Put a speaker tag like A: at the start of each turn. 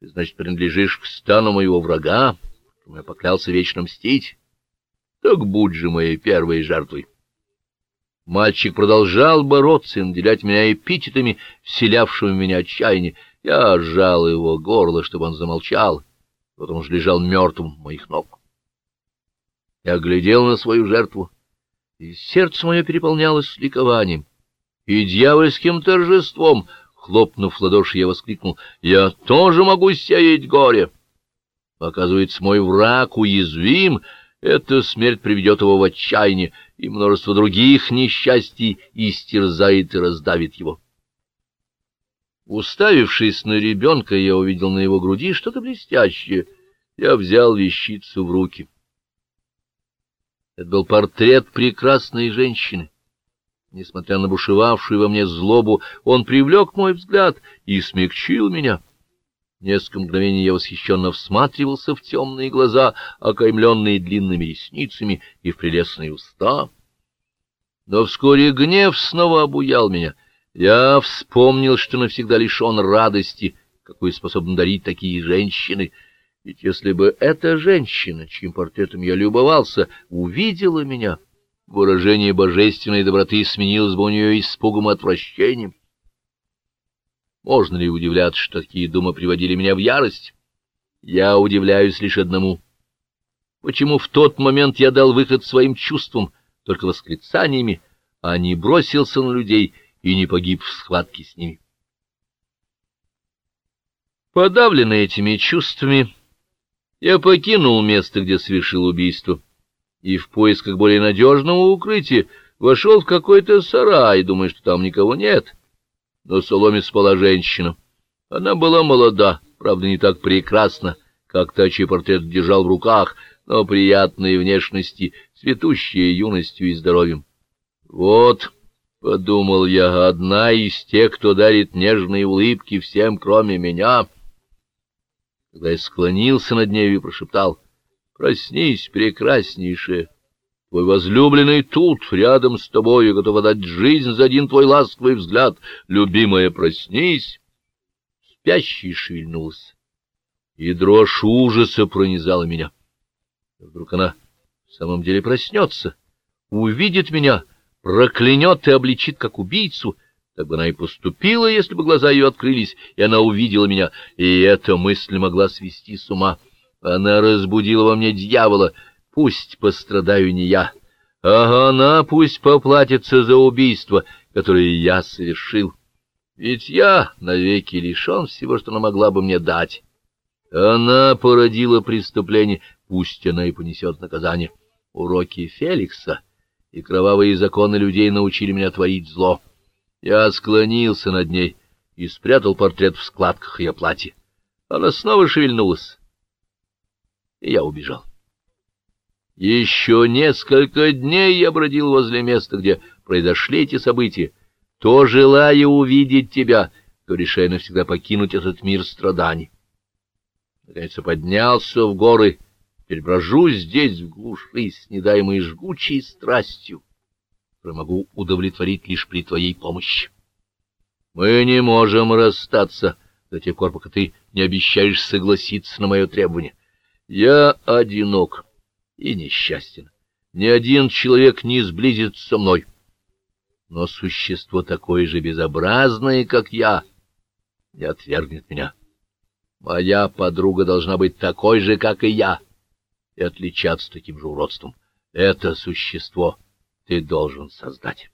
A: Ты, значит, принадлежишь к стану моего врага, которому я поклялся вечно мстить? Так будь же моей первой жертвой. Мальчик продолжал бороться и наделять меня эпитетами, вселявшими меня отчаяние. Я сжал его горло, чтобы он замолчал, потом же лежал мертвым моих ног. Я глядел на свою жертву, и сердце мое переполнялось ликованием и дьявольским торжеством. Хлопнув в ладоши, я воскликнул, «Я тоже могу сеять горе!» Оказывается, мой враг уязвим, эта смерть приведет его в отчаяние, и множество других несчастий истерзает и раздавит его. Уставившись на ребенка, я увидел на его груди что-то блестящее. Я взял вещицу в руки. Это был портрет прекрасной женщины. Несмотря на бушевавшую во мне злобу, он привлек мой взгляд и смягчил меня. Несколько мгновений я восхищенно всматривался в темные глаза, окаймленные длинными ресницами, и в прелестные уста. Но вскоре гнев снова обуял меня. Я вспомнил, что навсегда лишен радости, какую способны дарить такие женщины. Ведь если бы эта женщина, чьим портретом я любовался, увидела меня, выражение божественной доброты сменилось бы у нее испугом и отвращением. Можно ли удивляться, что такие думы приводили меня в ярость? Я удивляюсь лишь одному. Почему в тот момент я дал выход своим чувствам, только восклицаниями, а не бросился на людей и не погиб в схватке с ними? Подавленный этими чувствами, я покинул место, где совершил убийство, и в поисках более надежного укрытия вошел в какой-то сарай, думая, что там никого нет — на соломе спала женщина. Она была молода, правда, не так прекрасна, как та, чей портрет держал в руках, но приятной внешности, цветущая юностью и здоровьем. Вот, — подумал я, — одна из тех, кто дарит нежные улыбки всем, кроме меня. Когда я склонился над нею и прошептал, — Проснись, прекраснейшая! Твой возлюбленный тут, рядом с тобой, и готов отдать жизнь за один твой ласковый взгляд. Любимая, проснись. Спящий шевельнулся, и дрожь ужаса пронизала меня. Вдруг она в самом деле проснется, увидит меня, проклянет и обличит как убийцу. Так бы она и поступила, если бы глаза ее открылись, и она увидела меня, и эта мысль могла свести с ума. Она разбудила во мне дьявола — Пусть пострадаю не я, а она пусть поплатится за убийство, которое я совершил. Ведь я навеки лишен всего, что она могла бы мне дать. Она породила преступление, пусть она и понесет наказание. Уроки Феликса и кровавые законы людей научили меня творить зло. Я склонился над ней и спрятал портрет в складках ее платья. Она снова шевельнулась, и я убежал. Еще несколько дней я бродил возле места, где произошли эти события, то желая увидеть тебя, то решая навсегда покинуть этот мир страданий. Наконец поднялся в горы, теперь здесь в глуши, снедаемой жгучей страстью, которую могу удовлетворить лишь при твоей помощи. Мы не можем расстаться до тех пор, пока ты не обещаешь согласиться на мое требование. Я одинок и несчастен. Ни один человек не сблизится со мной. Но существо такое же безобразное, как я, не отвергнет меня. Моя подруга должна быть такой же, как и я, и отличаться таким же уродством. Это существо ты должен создать.